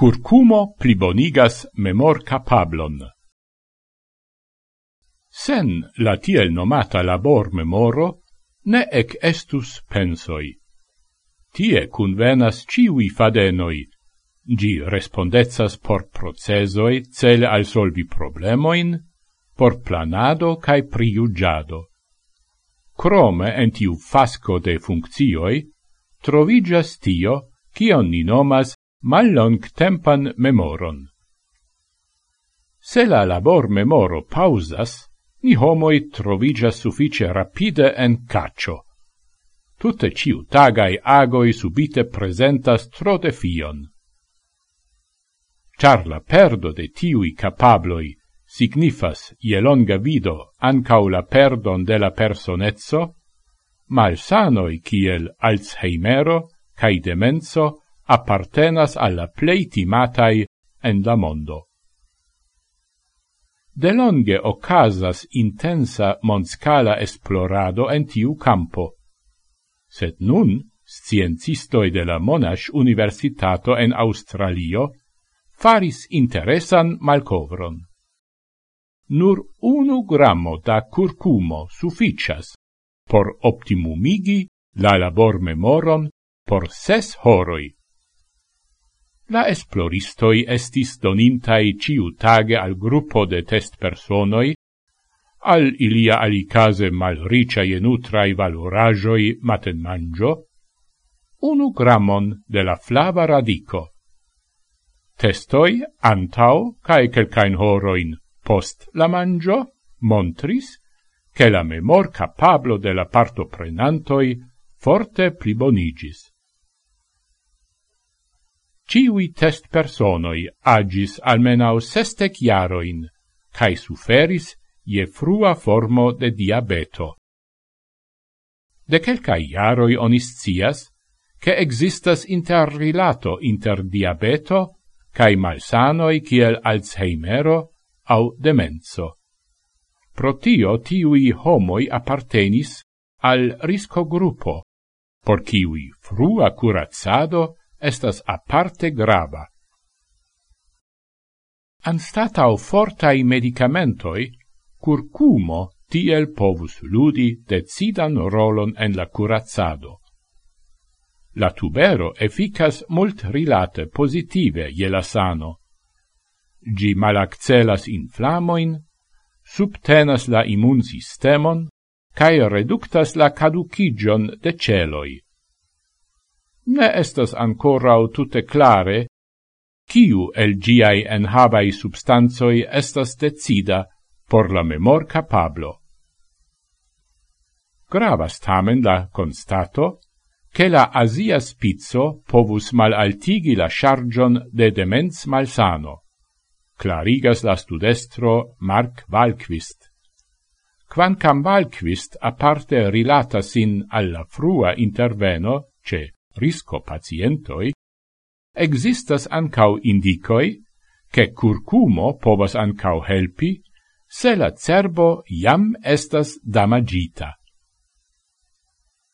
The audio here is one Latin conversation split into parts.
curcumo plibonigas memor capablon. Sen la tiel nomata labor memoro, ne ec estus pensoi. Tie convenas ciui fadenoi, gi respondezas por procesoi cele al solvi problemoin, por planado cae priugiado. Crome entiu fasco de funccioi, trovigas tio, cion ni nomas mallong tempan memoron. Se la labor memoro pausas, ni homoi trovigas suffice rapide en caccio. Tutte ciu tagai agoi subite presentas tro defion. Char la perdo de tiui capabloi signifas ie longa vido ancau la perdon de la personezzo, malsanoi kiel Alzheimero cae demenso appartenas alla pleitimatai en la mondo. Delonge ocasas intensa monscala esplorado en tiu campo. Sed nun, sciencistoi de la Monash Universitato en Australio faris interesan malcovron. Nur unu grammo da curcumo sufficias por optimumigi la labor memoron por ses horoi. La esploristoi estis donintai ciutage al gruppo de test personoi, al ilia alicase malricae e nutrai valorajoi maten mangio, unu gramon de la flava radico. Testoi antau cae quelcain horoin post la mangio montris che la memor capablo de la parto prenantoi forte plibonigis ciui test personoi agis almenau sestec iaroin, cae suferis je frua formo de diabeto. De quelcae iaroi onis cias, che existas interrilato inter diabeto cae malsanoi kiel Alzheimero au demenso. Pro tio tiui homoi appartenis al risco gruppo, por kiui frua curazzado estas aparte grava. Anstatau fortai medicamentoi, curcumo tiel povus ludi decidan rolon en la curazzado. La tubero efficas mult rilate positive je la sano. Gi malaccelas inflamoin, subtenas la immun sistemon, cae reductas la caducigion de celoi ne estas ancorau tute clare kiu el giai enhabai substanzoi estas decida por la memor capablo. Gravas tamen la constato che la asia spizzo povus malaltigi la chargion de demens malsano, clarigas la studestro Mark Valquist. Quancam Valquist aparte rilata sin alla frua interveno, ce risco pacientoi, existas ancau indicoi che curcumo povas ancau helpi se la cerbo jam estas damagita.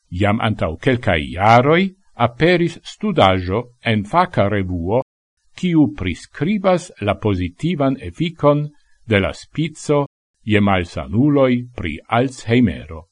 Jam antau quelcae iaroi aperis studajo en faca revuo quiu prescribas la positivan efficon de la spizzo je malsanuloi pri Alzheimero.